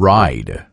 ride.